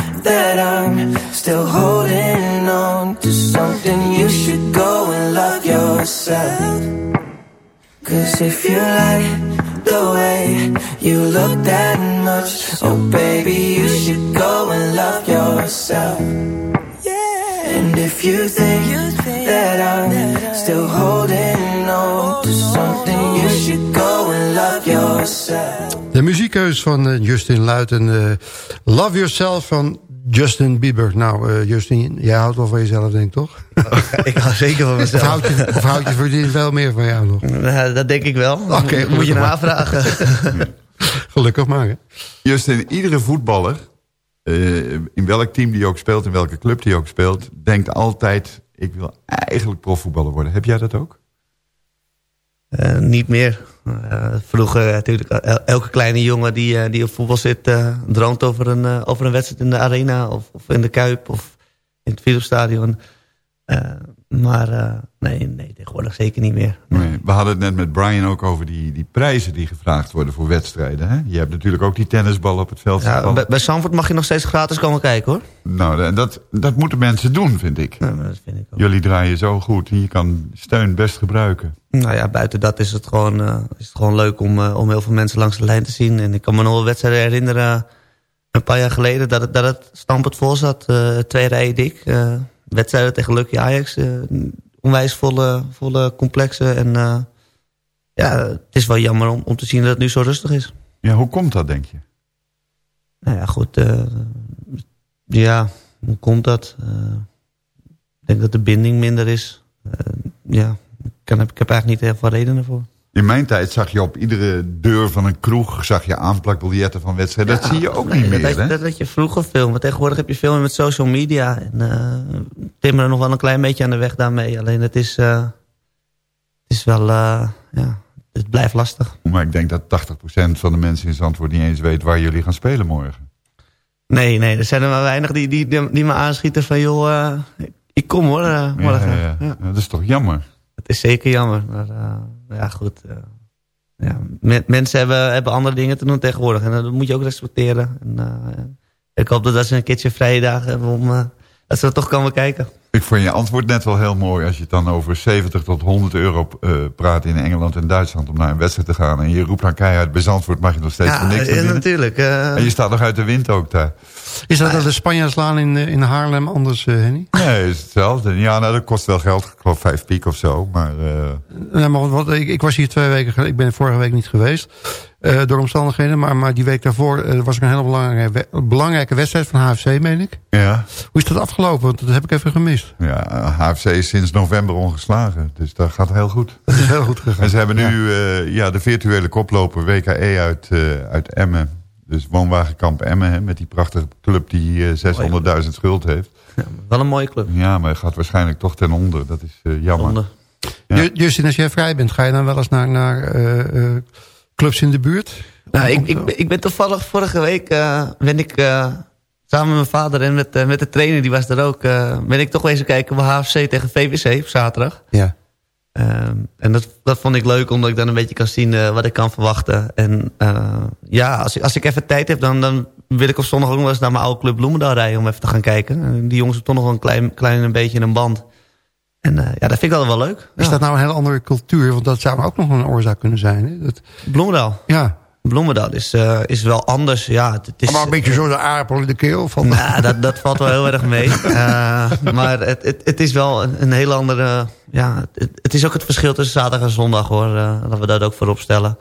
S13: that I'm still holding on to something, you should go and love yourself. Cause if you like the way you look that much, oh baby, you should go and love yourself. And if you think that I'm still holding on to something, you should go and love yourself.
S6: De muziekkeus van eh, Justin Luiten. eh, Love Yourself van Justin Bieber. Nou, eh, Justin, jij houdt wel van jezelf, denk ik, toch?
S8: ik hou zeker van mezelf.
S6: Of houdt je, of houdt je vriendin wel meer van jou nog?
S8: Nou, dat denk ik wel.
S6: Oké,
S8: Moet je
S6: gelukkig maar.
S8: navragen.
S6: Gelukkig maar, hè?
S7: Justin, iedere voetballer, eh, in welk team die ook speelt, in welke club die ook speelt, denkt altijd, ik wil eigenlijk profvoetballer worden. Heb jij dat ook?
S8: Eh, niet meer. Eh, vroeger natuurlijk, el- elke kleine jongen die, eh, die op voetbal zit... eh, droomt over een, eh, over een wedstrijd in de arena of, of in de Kuip of in het Philipsstadion. Eh maar eh, nee, nee, tegenwoordig zeker niet meer.
S7: Nee. We hadden het net met Brian ook over die, die prijzen die gevraagd worden voor wedstrijden. Hè? Je hebt natuurlijk ook die tennisbal op het veld.
S8: Ja, bij, bij Zandvoort mag je nog steeds gratis komen kijken hoor.
S7: Nou, dat, dat moeten mensen doen, vind ik.
S8: dat vind ik ook.
S7: Jullie draaien zo goed. Je kan steun best gebruiken.
S8: Nou ja, buiten dat is het gewoon, eh, is het gewoon leuk om, eh, om heel veel mensen langs de lijn te zien. En ik kan me nog wel wedstrijden herinneren, een paar jaar geleden, dat het, dat het stampend vol zat. eh, twee rijen dik. eh, wedstrijden tegen Lucky Ajax. eh, onwijs volle, volle complexen. En eh, ja, het is wel jammer om, om te zien dat het nu zo rustig is.
S7: Ja, hoe komt dat, denk je?
S8: Nou ja, goed. eh, ja, hoe komt dat? Eh, ik denk dat de binding minder is. Eh, ja, kan, ik heb eigenlijk niet heel veel redenen voor.
S7: In mijn tijd zag je op iedere deur van een kroeg... zag je aanplakbiljetten van wedstrijden. dat zie je ook
S8: nee,
S7: niet
S8: dat
S7: meer,
S8: had,
S7: hè?
S8: dat had je vroeger veel. Maar tegenwoordig heb je veel meer met social media. En uh, timmeren nog wel een klein beetje aan de weg daarmee. Alleen het is, uh, het is wel... Uh, ja, het blijft lastig.
S7: Maar ik denk dat 80% van de mensen in Zandvoort niet eens weet... waar jullie gaan spelen morgen.
S8: Nee, nee, er zijn er maar weinig die, die, die, die me aanschieten van... joh, ik kom hoor, morgen.
S7: Ja, ja, ja. dat is toch jammer?
S8: Is zeker jammer. Maar uh, ja, goed... ja, me mensen hebben, hebben andere dingen te doen tegenwoordig. En dat moet je ook respecteren. En, uh, ik hoop dat, dat ze een keertje vrije dagen hebben om... uh, dat ze dat toch kan bekijken.
S7: Ik vond je antwoord net wel heel mooi. Als je het dan over 70 tot 100 euro eh, praat in Engeland en Duitsland... om naar een wedstrijd te gaan. En je roept dan keihard bij Zandvoort mag je nog steeds
S8: Ja,
S7: voor niks naar
S8: ja,
S7: binnen.
S8: natuurlijk. eh.
S7: En je staat nog uit de wind ook daar.
S6: Is dat de Spanjaarslaan in, eh, in Haarlem anders, eh, Henny?
S7: Nee, is hetzelfde. Ja, nou, dat kost wel geld. Ik geloof vijf piek of zo. Maar eh,
S6: Nee, maar wat, ik, ik was hier twee weken geleden. Ik ben vorige week niet geweest. Eh, door omstandigheden. Maar, maar die week daarvoor eh, was er een hele belangrijke, we- belangrijke wedstrijd van HFC, meen ik.
S7: ja,
S6: Hoe is dat afgelopen? Want dat heb ik even gemist.
S7: ja, HFC is sinds november ongeslagen. Dus dat gaat heel goed.
S6: Dat is heel goed gegaan.
S7: En ze hebben nu ja. ja, de virtuele koploper WKE uit, eh, uit Emmen. Dus woonwagenkamp Emmen, hè, met die prachtige club die eh 600.000 schuld heeft.
S8: Wel een mooie club.
S7: Ja, maar hij gaat waarschijnlijk toch ten onder. Dat is eh, jammer.
S8: Zonde.
S7: Ja.
S6: Ju- Justin, als jij vrij bent, ga je dan wel eens naar, naar eh, eh, clubs in de buurt?
S8: Nou, ik, ik, ben- ik ben toevallig vorige week eh, ben ik eh, samen met mijn vader en met, eh, met de trainer, die was er ook, ben ik toch wezen kijken bij HFC tegen VWC op zaterdag.
S6: Ja.
S8: Ehm, en dat, dat vond ik leuk, omdat ik dan een beetje kan zien wat ik kan verwachten. En ja, als ik, als ik even tijd heb, dan, dan wil ik op zondag ook nog eens naar mijn oude club Bloemendaal rijden om even te gaan kijken. En die jongens hebben toch nog wel een klein, klein een beetje een band. En eh, ja, dat vind ik altijd wel leuk.
S6: Is
S8: Ja.
S6: dat nou een hele andere cultuur? Want dat zou ook nog een oorzaak kunnen zijn. Hè? Dat,
S8: Bloemendaal?
S6: ja.
S8: Bloemendaal is, eh, is wel anders. Ja, het, is,
S6: maar een beetje zo de aardappel in de keel. Van,
S8: Nou, dat, dat valt wel heel erg mee. Eh, maar het, het, het is wel een, een hele andere... Ja, het, het is ook het verschil tussen zaterdag en zondag hoor. eh, dat we dat ook voorop stellen.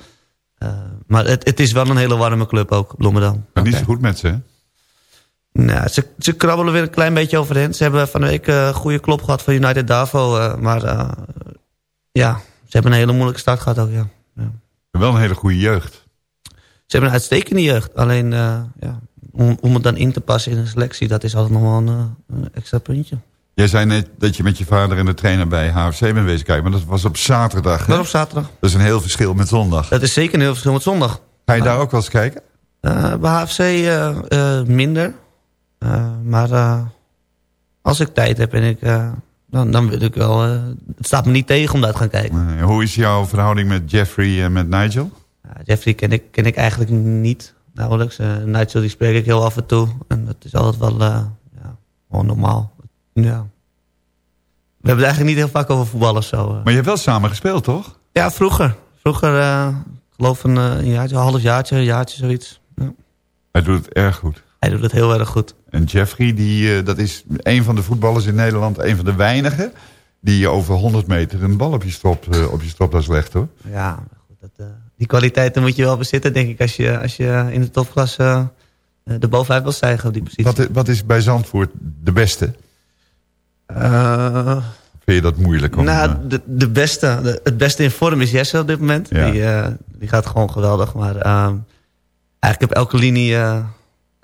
S8: Eh, maar het, het is wel een hele warme club ook, Bloemendaal.
S7: Gaat niet zo goed met ze, hè?
S8: Nou, ze, ze krabbelen weer een klein beetje overheen. Ze hebben van de week eh, een goede klop gehad van United Davo. eh, maar eh, ja, ze hebben een hele moeilijke start gehad ook, ja.
S7: Wel een hele goede jeugd.
S8: Ze hebben een uitstekende jeugd. Alleen eh, ja, om, om het dan in te passen in een selectie... dat is altijd nog wel een, eh, een extra puntje.
S7: Jij zei net dat je met je vader en de trainer bij HFC bent wezen kijken. Maar dat was op zaterdag?
S8: Dat op zaterdag.
S7: Dat is een heel verschil met zondag.
S8: Dat is zeker een heel verschil met zondag.
S7: Ga je daar ook wel eens kijken?
S8: Eh, bij HFC eh, eh, minder. Eh, maar eh, als ik tijd heb en ik... eh, dan, dan wil ik wel... het staat me niet tegen om daar te gaan kijken.
S7: Hoe is jouw verhouding met Jeffrey en met Nigel?
S8: Jeffrey ken ik, ken ik eigenlijk niet nauwelijks. Nigel die spreek ik heel af en toe. En dat is altijd wel ja, gewoon normaal. Ja. We hebben het eigenlijk niet heel vaak over voetballers zo. eh.
S7: Maar je hebt wel samen gespeeld, toch?
S8: Ja, vroeger. Vroeger, ik geloof een, een jaartje, een half jaartje, een jaartje, zoiets. Ja.
S7: Hij doet het erg goed.
S8: Hij doet het heel erg goed.
S7: En Jeffrey, die, eh, dat is een van de voetballers in Nederland, een van de weinigen... die over 100 meter een bal op je, strop, eh, op je stropdas legt, hoor.
S8: Ja, dat, eh, die kwaliteiten moet je wel bezitten, denk ik, als je, als je in de topklasse eh, er bovenuit wil stijgen op die positie.
S7: Wat, wat is bij Zandvoort de beste? Vind je dat moeilijk? Om,
S8: nou, de, de beste, de- het beste in vorm is Jesse op dit moment.
S7: Ja.
S8: Die, die gaat gewoon geweldig. Maar ehm, eigenlijk op elke linie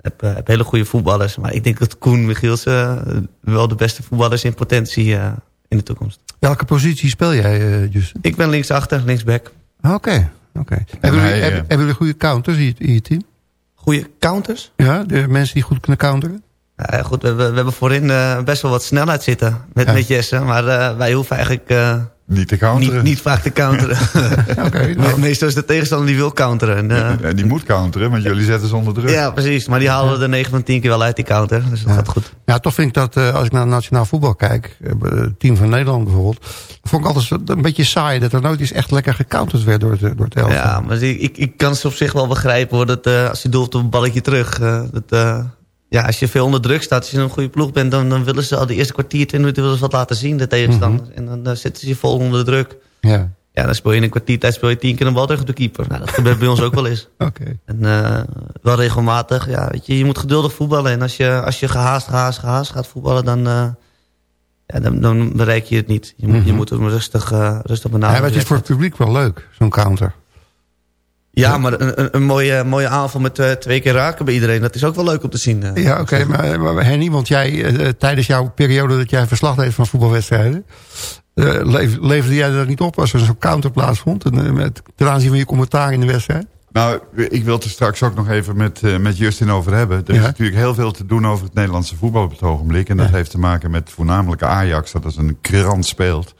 S8: heb, eh, heb hele goede voetballers. Maar ik denk dat Koen Michielsen eh, wel de beste voetballers in potentie eh, in de toekomst.
S6: Welke positie speel jij, eh Justin?
S8: Ik ben linksachter, linksback.
S6: Oké, oké. Hebben, jullie- hebben, hebben jullie goede counters in je, in je team?
S8: Goede counters.
S6: Ja, de mensen die goed kunnen counteren?
S8: Ja, goed, we, hebben- we hebben voorin eh, best wel wat snelheid zitten met,
S6: Ja.
S8: met Jesse. Maar eh, wij hoeven eigenlijk eh,
S7: niet te counteren.
S8: niet, niet vaak te counteren.
S6: Oké, nou,
S8: Meestal is de tegenstander die wil counteren. En, eh,
S7: die moet counteren, want jullie zetten ze onder druk.
S8: ja, precies. Maar die halen er 9 van 10 keer wel uit, die counter. Dus dat
S6: Ja.
S8: gaat goed.
S6: ja, toch vind ik dat eh, als ik naar nationaal voetbal kijk... eh, het team van Nederland bijvoorbeeld... vond ik altijd een beetje saai... dat er nooit eens echt lekker gecounterd werd door het, door het elftal.
S8: Ja, maar ik, ik, ik kan ze op zich wel begrijpen hoor. Dat, eh, als je doelt op een balletje terug. eh, dat, eh, ja, als je veel onder druk staat, als je een goede ploeg bent... dan, dan willen ze al de eerste kwartier, 20 minuten willen ze wat laten zien, de tegenstander. En dan eh, zitten ze je vol onder de druk.
S6: Ja,
S8: Ja, dan speel je in een kwartier tijd speel je tien keer een bal tegen de keeper. Nou, dat gebeurt bij ons ook wel eens.
S6: oké.
S8: En eh, wel regelmatig. Ja, weet je, je moet geduldig voetballen. En als je, als je gehaast, gehaast, gehaast gaat voetballen, dan, eh, ja, dan, dan bereik je het niet. Je moet, je moet hem rustig, eh rustig
S6: Ja,
S8: benaderen.
S6: maar het is voor het publiek wel leuk, zo'n counter.
S8: Ja, maar een, een, een mooie, mooie aanval met eh, twee keer raken bij iedereen. Dat is ook wel leuk om te zien. eh.
S6: Ja, oké, maar, maar Henny, want jij, eh, tijdens jouw periode dat jij verslag deed van voetbalwedstrijden... eh, leef- leverde jij er niet op als er zo'n counter plaatsvond... En, eh, met, ten aanzien van je commentaar in de wedstrijd?
S7: Nou, ik wil het er straks ook nog even met, eh, met Justin over hebben. Er is
S6: Ja.
S7: natuurlijk heel veel te doen over het Nederlandse voetbal op het ogenblik. En dat
S6: Ja.
S7: heeft te maken met voornamelijk Ajax, dat als een krant speelt.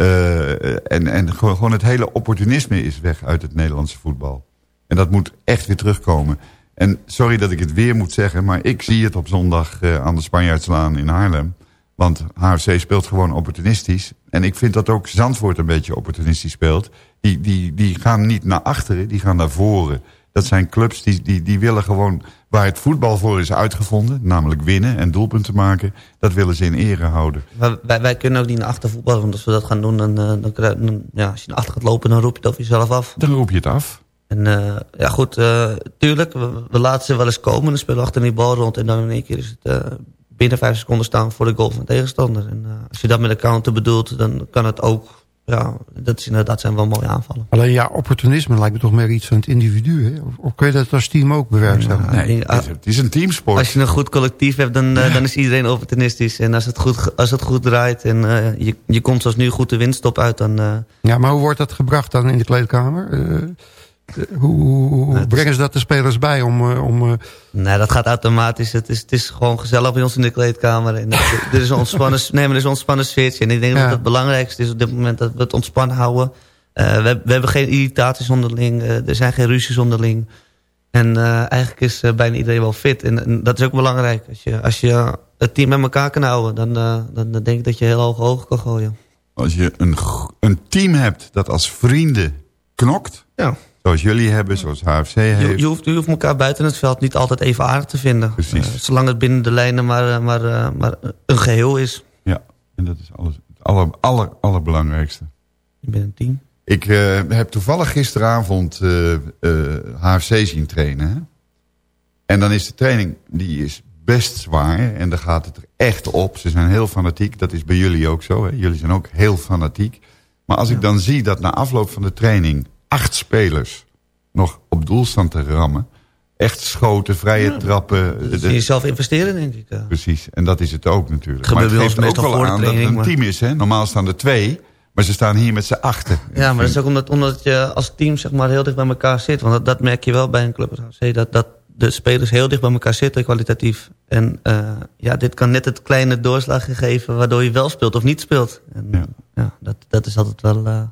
S7: Eh, en en gewoon, het hele opportunisme is weg uit het Nederlandse voetbal. En dat moet echt weer terugkomen. En sorry dat ik het weer moet zeggen, maar ik zie het op zondag eh, aan de Spanjaardslaan in Haarlem. Want HFC speelt gewoon opportunistisch. En ik vind dat ook Zandvoort een beetje opportunistisch speelt. Die, die, die gaan niet naar achteren, die gaan naar voren. Dat zijn clubs die, die, die willen gewoon waar het voetbal voor is uitgevonden... namelijk winnen en doelpunten maken... dat willen ze in ere houden.
S8: Maar wij, wij kunnen ook niet naar achter voetballen. Want als we dat gaan doen, dan, eh, dan, ja, als je naar achter gaat lopen... dan roep je het over jezelf af.
S7: Dan roep je het af.
S8: En eh, ja goed, eh, tuurlijk, we, we laten ze wel eens komen. Dan spelen we achter die bal rond. En dan in één keer is het binnen vijf seconden staan voor de goal van de tegenstander. En als je dat met een counter bedoelt, dan kan het ook... Ja, dat is inderdaad zijn wel mooie aanvallen.
S6: Alleen ja, opportunisme lijkt me toch meer iets van het individu. Hè? Of, of kun je dat als team ook bewerkstelligen?
S8: Nee, het is-
S7: het is een teamsport.
S8: Als je een goed collectief hebt, dan, eh, dan is iedereen opportunistisch. En als het goed, als het goed draait en eh, je, je komt zoals nu goed de winststop uit, dan... eh,
S6: Ja, maar hoe wordt dat gebracht dan in de kleedkamer? Hoe hoe- hoe brengen ze dat de spelers bij om... eh, om eh,
S8: Nee, dat gaat automatisch. Het is, het is gewoon gezellig bij ons in de kleedkamer. En er is een ontspannen, nee, maar er is een ontspannen sfeertje. En ik denk
S6: Ja.
S8: dat het belangrijkste is op dit moment dat we het ontspannen houden. Eh, we, we hebben geen irritaties onderling. eh, er zijn geen ruzies onderling. En eh, eigenlijk is eh, bijna iedereen wel fit. En, en dat is ook belangrijk. Als je, als je het team met elkaar kan houden, dan, eh, dan, dan denk ik dat je heel hoog hoog kan gooien.
S7: Als je een, een team hebt dat als vrienden knokt...
S8: Ja.
S7: Zoals jullie hebben, zoals HFC heeft...
S8: Je, je, hoeft, je hoeft elkaar buiten het veld niet altijd even aardig te vinden.
S7: Precies.
S8: Eh, zolang het binnen de lijnen maar, eh, maar, eh, maar een geheel is.
S7: Ja, en dat is alles, het aller, aller, allerbelangrijkste.
S8: Je bent een team.
S7: Ik heb toevallig gisteravond HFC zien trainen. Hè? En dan is de training, die is best zwaar. En dan gaat het er echt op. Ze zijn heel fanatiek. Dat is bij jullie ook zo. Hè? Jullie zijn ook heel fanatiek. Maar als ik dan zie dat na afloop van de training... acht spelers nog op doel staan te rammen... echt schoten, vrije trappen...
S8: Dus
S7: de-
S8: jezelf investeren, denk ik. eh.
S7: Precies, en dat is het ook natuurlijk.
S8: Gebeurt
S7: maar het geeft ook wel aan dat het een
S8: maar-
S7: team is. Hè? Normaal staan er twee, maar ze staan hier met z'n achten.
S8: Ja, maar dat is ook omdat, omdat je als team zeg maar, heel dicht bij elkaar zit. Want dat, dat merk je wel bij een club als HC. Dat, dat de spelers heel dicht bij elkaar zitten kwalitatief. En eh, ja, dit kan net het kleine doorslag geven... waardoor je wel speelt of niet speelt. En, ja. dat, dat is altijd wel, eh,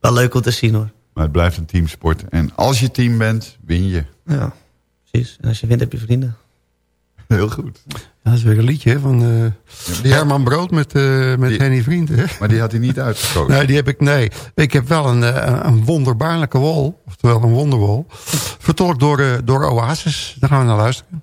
S8: wel leuk om te zien hoor.
S7: Maar het blijft een teamsport. En als je team bent, win je.
S8: Ja, precies. En als je wint heb je vrienden.
S7: Heel goed.
S6: ja, dat is weer een liedje hè, van eh, Herman Brood met, eh, met Henny Vriend. Hè?
S7: Maar die had hij niet uitgekozen.
S6: Nee, die heb ik, nee. Ik heb wel een, eh, een wonderbaarlijke wol. Oftewel een wonderwol. Vertolkt door, eh, door Oasis. Daar gaan we naar luisteren.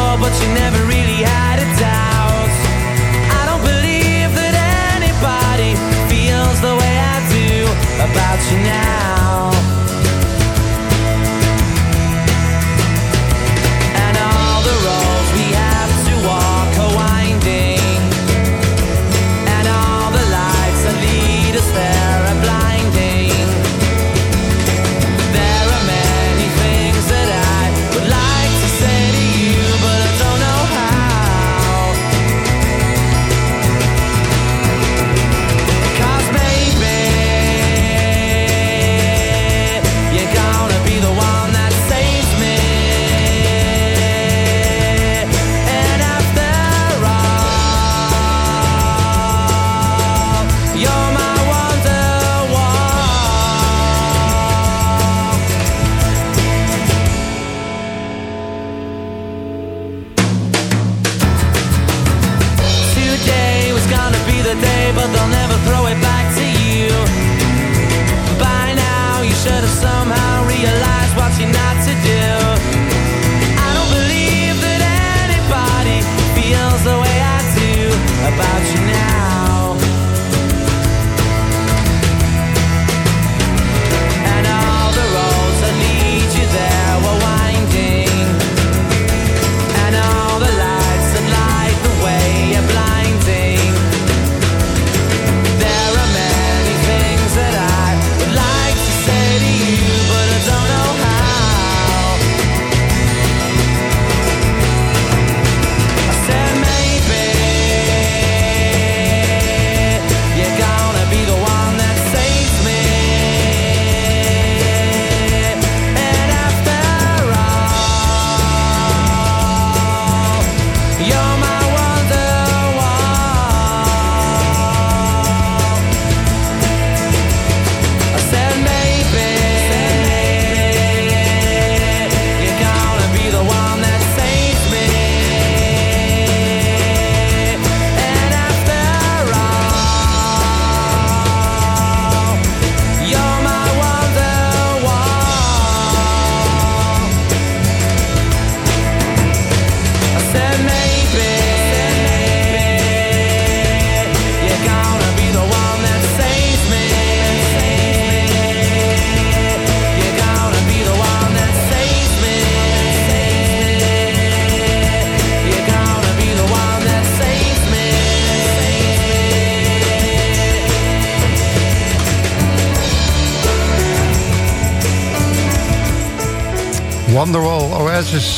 S14: about you now.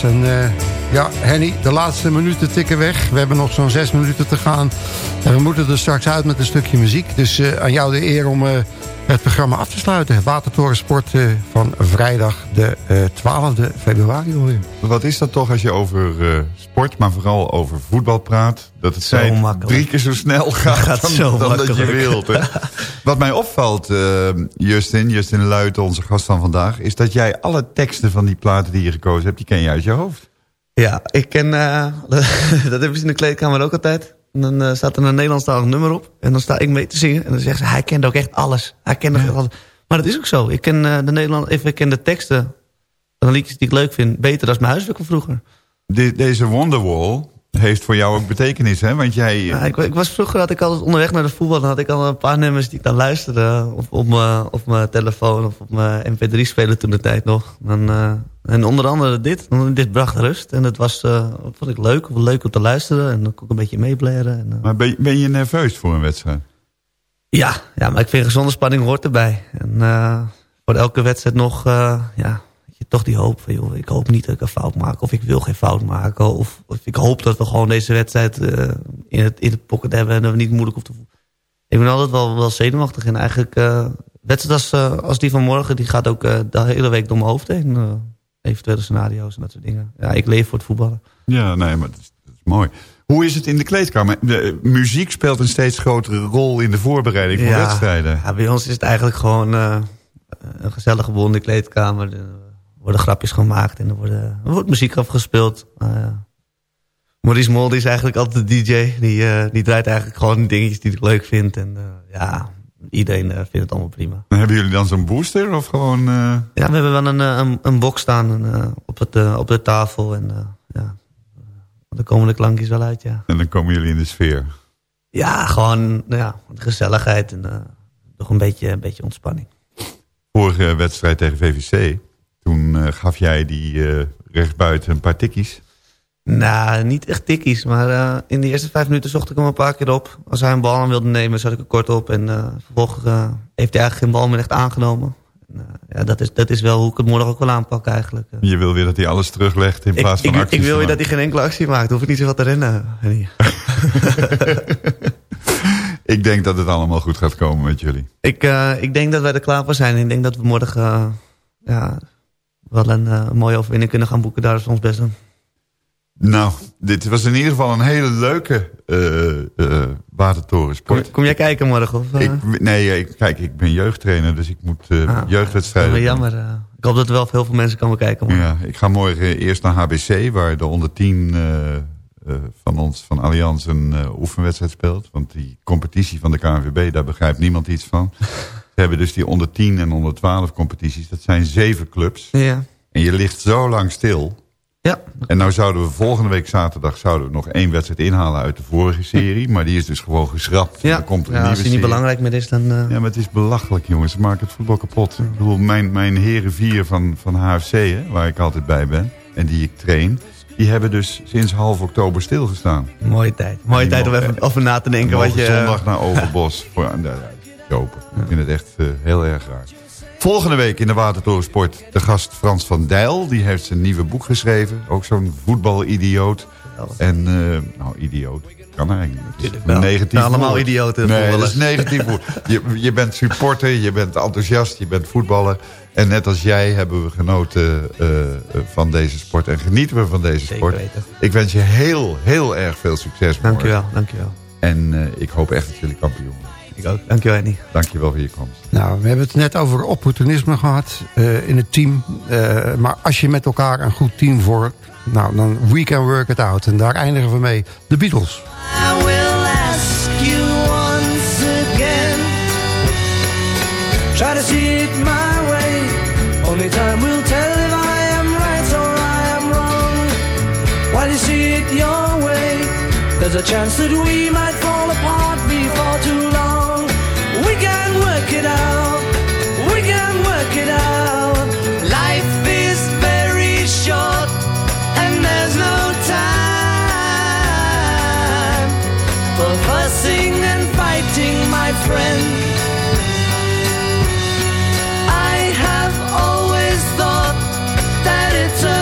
S6: En uh, ja, Henny, de laatste minuten tikken weg. We hebben nog zo'n zes minuten te gaan. En we moeten er straks uit met een stukje muziek. Dus uh, aan jou de eer om uh, het programma af te sluiten. Watertoren Sport van vrijdag de 12e februari alweer.
S7: Wat is dat toch als je over sport, maar vooral over voetbal praat? Dat het tijd drie keer zo snel gaat, gaat dan, zo dan dat je wilt. Hè? Wat mij opvalt, Justin, Justin Luiten, onze gast van vandaag... is dat jij alle teksten van die platen die je gekozen hebt... die ken je uit je hoofd.
S8: Ja, ik ken, uh, dat hebben ze in de kleedkamer ook altijd. En dan uh, staat er een Nederlandstalig nummer op. En dan sta ik mee te zingen. En dan zeggen ze, hij kent ook echt alles. Hij kent ja. alles. Maar dat is ook zo. Ik ken, uh, de Nederland, ik ken de teksten van de liedjes die ik leuk vind... beter dan mijn huiswerk van vroeger.
S7: De, deze Wonderwall heeft voor jou ook betekenis, hè? Want jij...
S8: Ja, ik, ik, was vroeger, had ik altijd onderweg naar de voetbal... dan had ik al een paar nummers die ik dan luisterde... op, op mijn op mijn telefoon of op mijn mp3-speler toen de tijd nog. Dan, en onder andere dit. Dit bracht rust. En het was, uh, vond ik leuk. Leuk om te luisteren. En dan kon ik een beetje meeblaren. En, uh...
S7: Maar ben je, ben je nerveus voor een wedstrijd?
S8: Ja, ja, maar ik vind gezonde spanning hoort erbij. En voor elke wedstrijd nog, ja, je toch die hoop van, joh, ik hoop niet dat ik een fout maak. Of ik wil geen fout maken. Of, of ik hoop dat we gewoon deze wedstrijd in, het, in het pocket hebben. En dat we niet moeilijk hoeven te voelen. Ik ben altijd wel, wel zenuwachtig. En eigenlijk, wedstrijd als, als die van morgen, die gaat ook de hele week door mijn hoofd heen eventuele scenario's en dat soort dingen. Ja, ik leef voor het voetballen.
S7: Ja, nee, maar dat is, dat is mooi. Hoe is het in de kleedkamer? De muziek speelt een steeds grotere rol in de voorbereiding voor wedstrijden.
S8: Ja, bij ons is het eigenlijk gewoon een gezellige boel in de kleedkamer. Worden grapjes gemaakt en er, worden, er wordt muziek afgespeeld. Uh, Maurice Mol is eigenlijk altijd de DJ. Die, uh, die draait eigenlijk gewoon dingetjes die ik leuk vind. En ja, iedereen vindt het allemaal prima.
S7: En hebben jullie dan zo'n booster of gewoon... Uh...
S8: Ja, we hebben wel een, eh, een, een box staan uh, op, het, op de tafel. En ja, dan komen de klankjes wel uit, ja.
S7: En dan komen jullie in de sfeer?
S8: Ja, gewoon nou ja, gezelligheid en toch een beetje, een beetje ontspanning.
S7: Vorige wedstrijd tegen VVC, toen gaf jij die rechtsbuiten een paar tikkies.
S8: Nou, niet echt tikkies. Maar uh, in de eerste vijf minuten zocht ik hem een paar keer op. Als hij een bal aan wilde nemen, zat ik er kort op. En uh, vervolgens uh, heeft hij eigenlijk geen bal meer echt aangenomen. En, ja, dat, is, dat is wel hoe ik het morgen ook wil aanpakken eigenlijk.
S7: Je wil weer dat hij alles teruglegt in plaats van
S8: ik,
S7: acties
S8: Ik wil weer dat hij geen enkele actie maakt. hoef ik niet zoveel te rennen.
S7: ik denk dat het allemaal goed gaat komen met jullie.
S8: Ik, ik denk dat wij er klaar voor zijn. Ik denk dat we morgen ja, wel een mooie overwinning kunnen gaan boeken. Daar is ons best.
S7: Nou, dit was in ieder geval een hele leuke uh, uh, watertorensport.
S8: Kom, kom, jij kijken morgen? Of,
S7: ik, nee, ik, kijk, ik ben jeugdtrainer, dus ik moet ah, jeugdwedstrijden...
S8: jammer. ik hoop dat er wel heel veel mensen komen kijken. Morgen.
S7: Ja, ik ga morgen eerst naar HBC, waar de onder 10 van ons, van Allianz, een oefenwedstrijd speelt. Want die competitie van de KNVB, daar begrijpt niemand iets van. Ze hebben dus die onder 10 en onder 12 competities. Dat zijn zeven clubs.
S8: Ja.
S7: En je ligt zo lang stil...
S8: Ja.
S7: En nou zouden we volgende week zaterdag zouden we nog één wedstrijd inhalen uit de vorige serie. Maar die is dus gewoon geschrapt.
S8: Ja, komt er ja als die niet belangrijk meer is, dan... Uh...
S7: Ja, maar het is belachelijk jongens. Ze maken het voetbal kapot. Ik bedoel, mijn, mijn heren vier van, van HFC, hè, waar ik altijd bij ben. En die ik train. Die hebben dus sinds half oktober stilgestaan.
S8: Mooie tijd. Mooie tijd om even over na te denken.
S7: Wat
S8: je,
S7: zondag naar Overbos. voor, uh, open. Ik vind het echt uh, heel erg raar. Volgende week in de Watertorensport de gast Frans van Dijl. Die heeft zijn nieuwe boek geschreven. Ook zo'n voetbalidioot. En, uh, nou, idioot. Kan eigenlijk niet. Negatief
S8: nou, allemaal idioten.
S7: Nee, dat is negatief. Je, je bent supporter, je bent enthousiast, je bent voetballer. En net als jij hebben we genoten uh, van deze sport. En genieten we van deze sport. Ik wens je heel, heel erg veel succes.
S8: Dankjewel, dankjewel.
S7: En uh, ik hoop echt dat jullie kampioen worden.
S8: Ik ook. Dankjewel, Annie.
S7: Dankjewel voor je komst.
S6: Nou, we hebben het net over opportunisme gehad uh, in het team. Uh, maar als je met elkaar een goed team vormt, nou, dan we can work it out. En daar eindigen we mee. De Beatles.
S13: I will ask you once again. Try to see it my way. Only time will tell if I am right or I am wrong. While you see it your way, there's a chance that we might fall apart before too long. We can work it out. Life is very short, and there's no time for fussing and fighting, my. I have always thought that it's a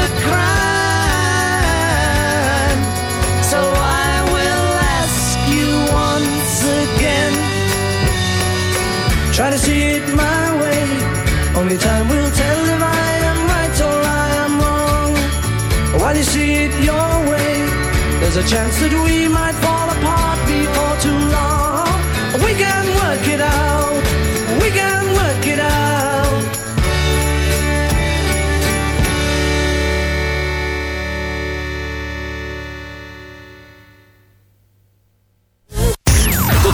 S15: Try to see it my way. Only time will tell if I am right or I am wrong. While you see it your way, there's a chance that we might fall apart before too long. We can work it out. We can work it out.